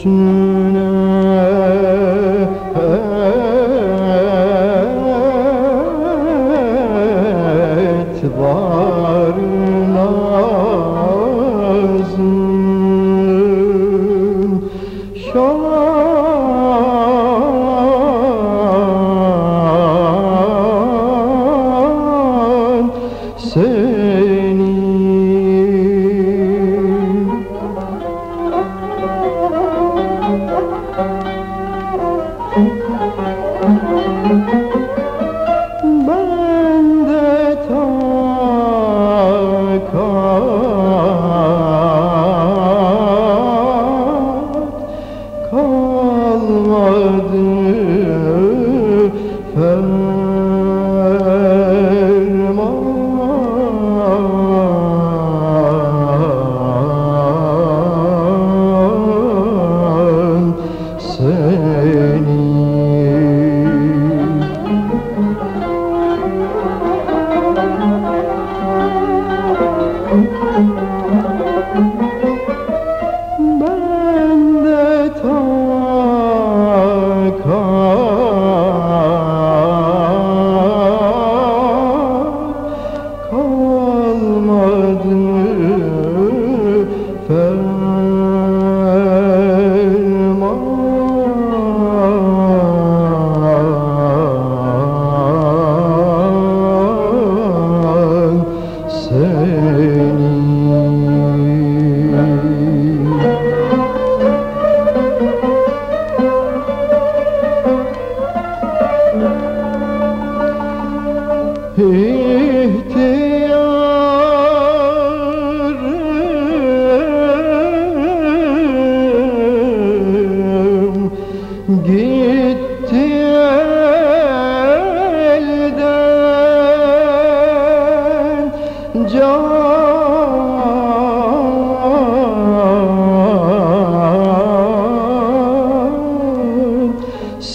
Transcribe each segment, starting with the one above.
Hüsnüne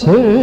senin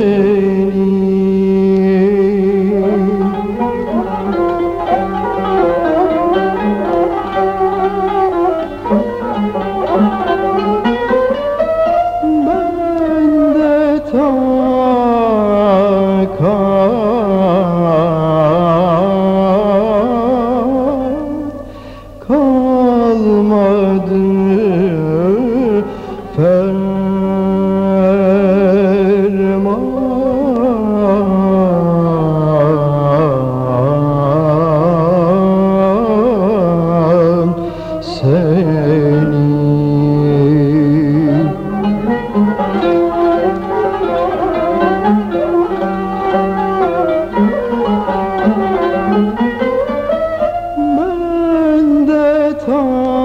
Bende